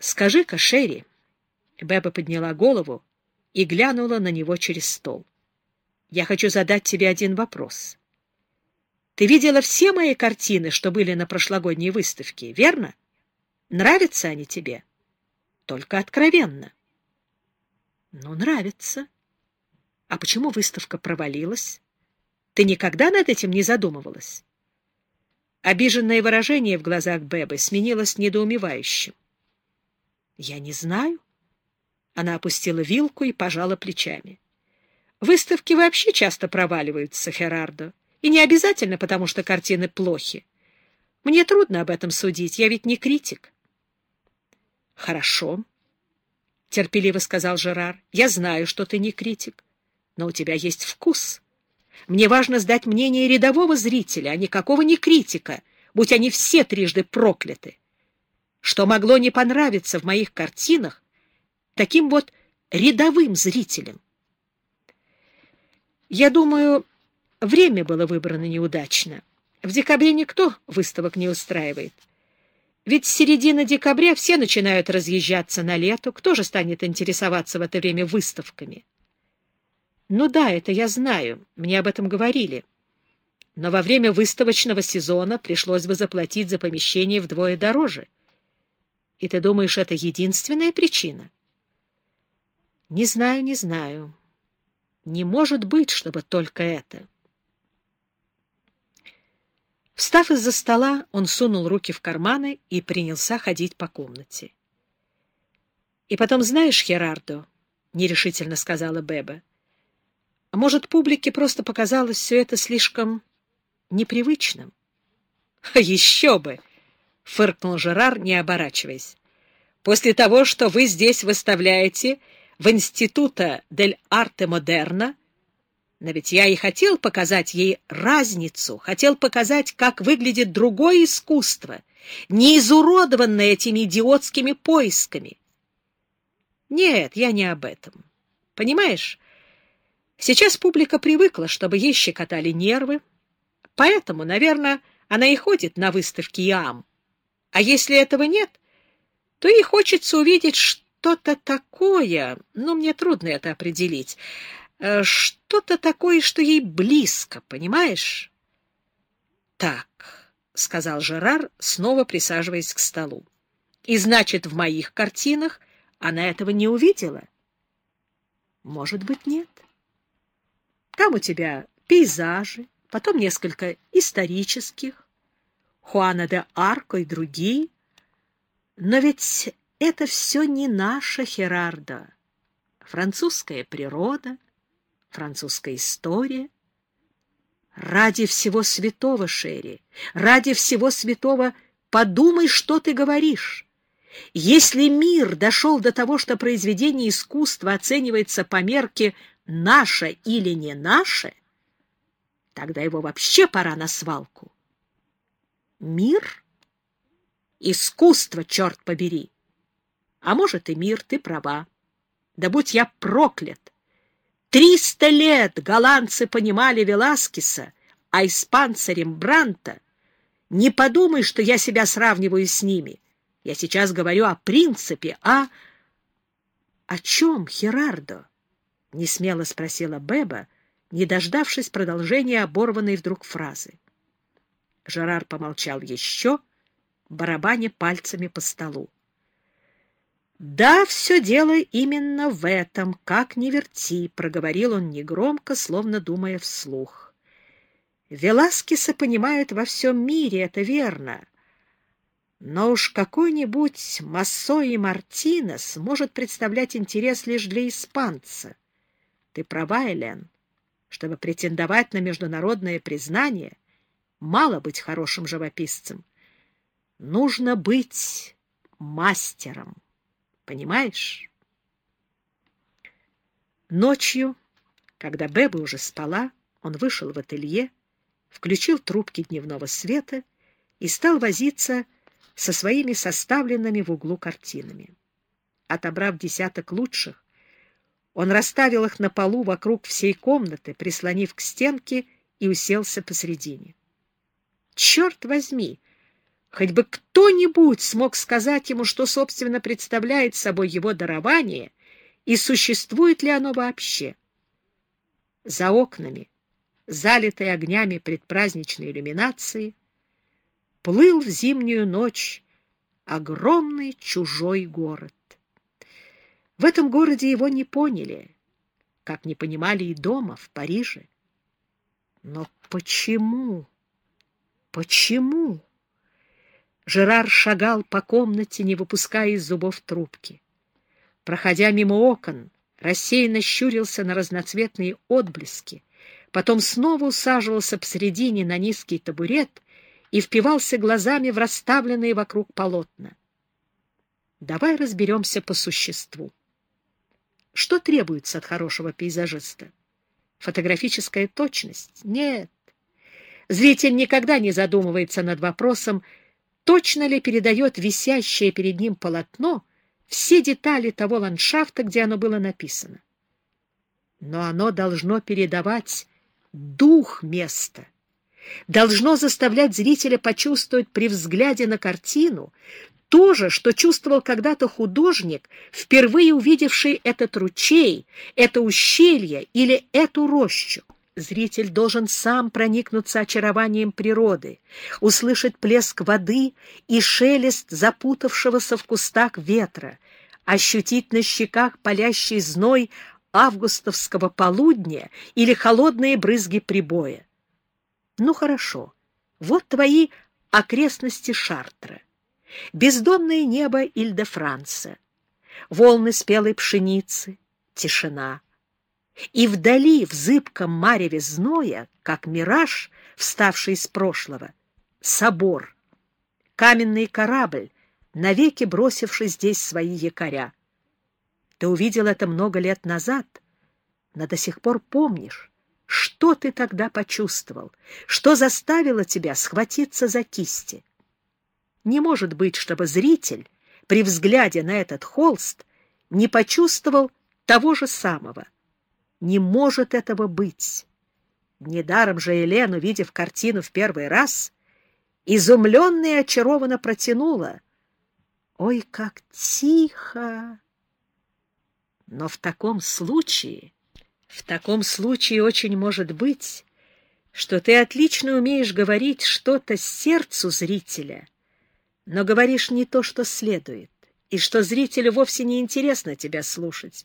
Скажи-ка, Шерри, Беба подняла голову и глянула на него через стол. Я хочу задать тебе один вопрос. Ты видела все мои картины, что были на прошлогодней выставке, верно? Нравятся они тебе? Только откровенно. Ну, нравится. А почему выставка провалилась? Ты никогда над этим не задумывалась? Обиженное выражение в глазах Бебы сменилось недоумевающим. Я не знаю. Она опустила вилку и пожала плечами. Выставки вообще часто проваливаются, Херардо. И не обязательно, потому что картины плохи. Мне трудно об этом судить, я ведь не критик. — Хорошо, — терпеливо сказал Жерар. — Я знаю, что ты не критик, но у тебя есть вкус. Мне важно сдать мнение рядового зрителя, а никакого не критика, будь они все трижды прокляты. Что могло не понравиться в моих картинах таким вот рядовым зрителям? Я думаю, время было выбрано неудачно. В декабре никто выставок не устраивает. Ведь с середины декабря все начинают разъезжаться на лето. Кто же станет интересоваться в это время выставками? Ну да, это я знаю. Мне об этом говорили. Но во время выставочного сезона пришлось бы заплатить за помещение вдвое дороже. И ты думаешь, это единственная причина? Не знаю, не знаю. Не может быть, чтобы только это. Встав из-за стола, он сунул руки в карманы и принялся ходить по комнате. — И потом, знаешь, Херардо, — нерешительно сказала Беба, — может, публике просто показалось все это слишком непривычным? — Еще бы! — фыркнул Жерар, не оборачиваясь. — После того, что вы здесь выставляете в Института дель Арте Модерна, но ведь я и хотел показать ей разницу, хотел показать, как выглядит другое искусство, не изуродованное этими идиотскими поисками. Нет, я не об этом. Понимаешь, сейчас публика привыкла, чтобы ей щекотали нервы, поэтому, наверное, она и ходит на выставки ИАМ. А если этого нет, то ей хочется увидеть, что что-то такое, ну, мне трудно это определить, э, что-то такое, что ей близко, понимаешь? — Так, — сказал Жерар, снова присаживаясь к столу. — И значит, в моих картинах она этого не увидела? — Может быть, нет. Там у тебя пейзажи, потом несколько исторических, Хуана де Арко и другие. Но ведь это все не наша Херарда. Французская природа, французская история. Ради всего святого, Шерри, ради всего святого подумай, что ты говоришь. Если мир дошел до того, что произведение искусства оценивается по мерке «наше» или «не наше», тогда его вообще пора на свалку. Мир? Искусство, черт побери! А может и мир, ты права. Да будь я проклят! Триста лет голландцы понимали Веласкеса, а испанца Рембранта. Не подумай, что я себя сравниваю с ними. Я сейчас говорю о принципе, а... — О чем, Херардо? — несмело спросила Беба, не дождавшись продолжения оборванной вдруг фразы. Жерар помолчал еще, барабаня пальцами по столу. «Да, все дело именно в этом, как ни верти», — проговорил он негромко, словно думая вслух. «Веласкеса понимают во всем мире, это верно. Но уж какой-нибудь Массо Мартинес может представлять интерес лишь для испанца. Ты права, Элен. Чтобы претендовать на международное признание, мало быть хорошим живописцем. Нужно быть мастером». Понимаешь? Ночью, когда Беба уже спала, он вышел в ателье, включил трубки дневного света и стал возиться со своими составленными в углу картинами. Отобрав десяток лучших, он расставил их на полу вокруг всей комнаты, прислонив к стенке и уселся посредине. Черт возьми! Хоть бы кто-нибудь смог сказать ему, что, собственно, представляет собой его дарование и существует ли оно вообще. За окнами, залитой огнями предпраздничной иллюминации, плыл в зимнюю ночь огромный чужой город. В этом городе его не поняли, как не понимали и дома, в Париже. Но почему? Почему? Жерар шагал по комнате, не выпуская из зубов трубки. Проходя мимо окон, рассеянно щурился на разноцветные отблески, потом снова усаживался посредине на низкий табурет и впивался глазами в расставленные вокруг полотна. Давай разберемся по существу. Что требуется от хорошего пейзажиста? Фотографическая точность? Нет. Зритель никогда не задумывается над вопросом, точно ли передает висящее перед ним полотно все детали того ландшафта, где оно было написано. Но оно должно передавать дух места, должно заставлять зрителя почувствовать при взгляде на картину то же, что чувствовал когда-то художник, впервые увидевший этот ручей, это ущелье или эту рощу. Зритель должен сам проникнуться очарованием природы, услышать плеск воды и шелест запутавшегося в кустах ветра, ощутить на щеках палящий зной августовского полудня или холодные брызги прибоя. Ну хорошо, вот твои окрестности Шартра, бездонное небо Иль-де-Франца, волны спелой пшеницы, тишина — и вдали, в зыбком мареве зноя, как мираж, вставший из прошлого, собор, каменный корабль, навеки бросивший здесь свои якоря. Ты увидел это много лет назад, но до сих пор помнишь, что ты тогда почувствовал, что заставило тебя схватиться за кисти. Не может быть, чтобы зритель при взгляде на этот холст не почувствовал того же самого. Не может этого быть. Недаром же Елена, увидев картину в первый раз, изумленная и очарованно протянула. «Ой, как тихо!» Но в таком случае, в таком случае очень может быть, что ты отлично умеешь говорить что-то сердцу зрителя, но говоришь не то, что следует, и что зрителю вовсе не интересно тебя слушать,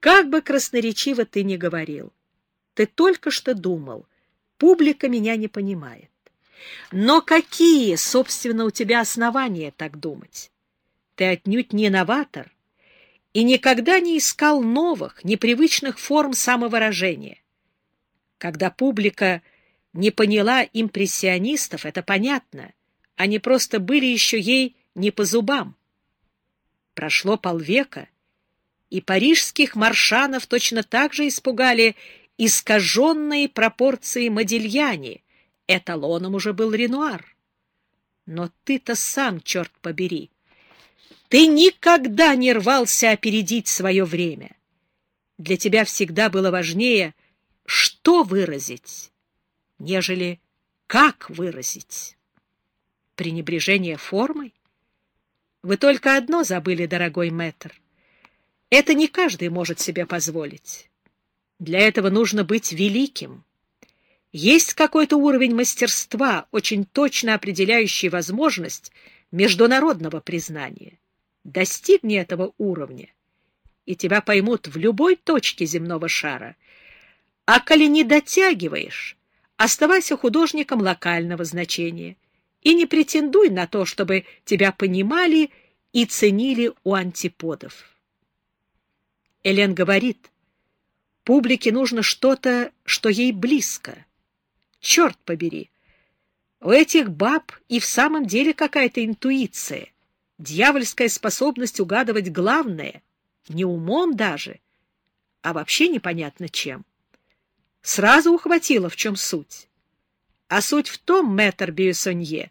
как бы красноречиво ты ни говорил, ты только что думал, публика меня не понимает. Но какие, собственно, у тебя основания так думать? Ты отнюдь не новатор и никогда не искал новых, непривычных форм самовыражения. Когда публика не поняла импрессионистов, это понятно, они просто были еще ей не по зубам. Прошло полвека, и парижских маршанов точно так же испугали искаженные пропорции Модильяни. Эталоном уже был Ренуар. Но ты-то сам, черт побери, ты никогда не рвался опередить свое время. Для тебя всегда было важнее, что выразить, нежели как выразить. Пренебрежение формой? Вы только одно забыли, дорогой мэтр. Это не каждый может себе позволить. Для этого нужно быть великим. Есть какой-то уровень мастерства, очень точно определяющий возможность международного признания. Достигни этого уровня, и тебя поймут в любой точке земного шара. А коли не дотягиваешь, оставайся художником локального значения и не претендуй на то, чтобы тебя понимали и ценили у антиподов. Элен говорит, публике нужно что-то, что ей близко. Черт побери! У этих баб и в самом деле какая-то интуиция, дьявольская способность угадывать главное, не умом даже, а вообще непонятно чем. Сразу ухватила, в чем суть. А суть в том, мэтр Бюссонье,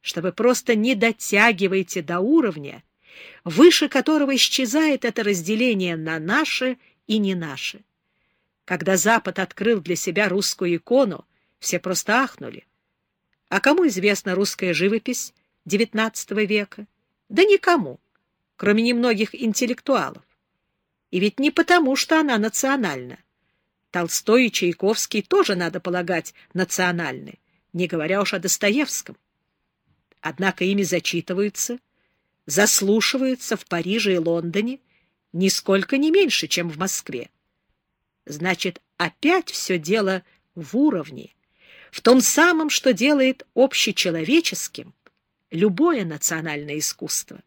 что вы просто не дотягиваете до уровня, выше которого исчезает это разделение на наше и не наше. Когда Запад открыл для себя русскую икону, все просто ахнули. А кому известна русская живопись XIX века? Да никому, кроме немногих интеллектуалов. И ведь не потому, что она национальна. Толстой и Чайковский тоже, надо полагать, национальны, не говоря уж о Достоевском. Однако ими зачитываются, заслушиваются в Париже и Лондоне нисколько не меньше, чем в Москве. Значит, опять все дело в уровне, в том самом, что делает общечеловеческим любое национальное искусство.